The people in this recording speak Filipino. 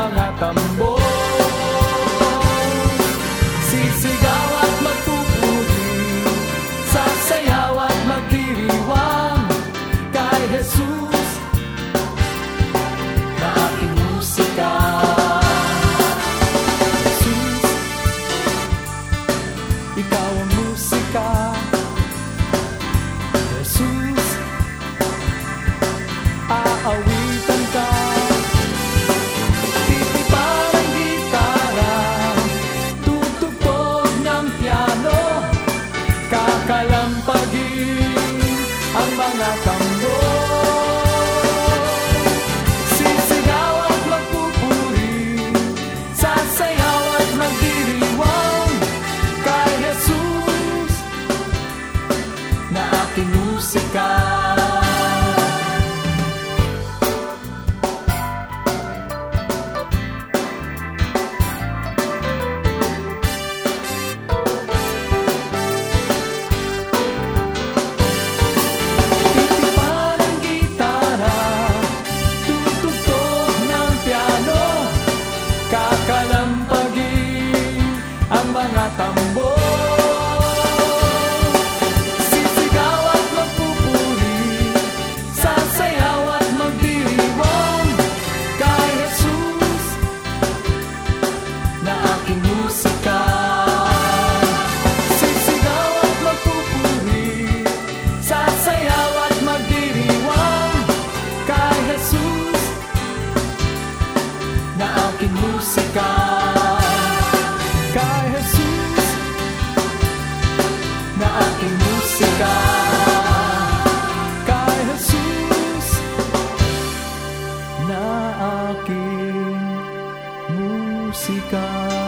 mga tambor Sisigaw at magpupuri Sasayaw at magdiriwang Kay Jesus. Na aking musika. Jesus Ikaw ang musika. Jesus Aawi musika Sisigaw at magpupuri. Sasayaw at magdiriwang. Kay Jesus Na aking musika. Kay Jesus Na aking musika. Kay Jesus Na aking música.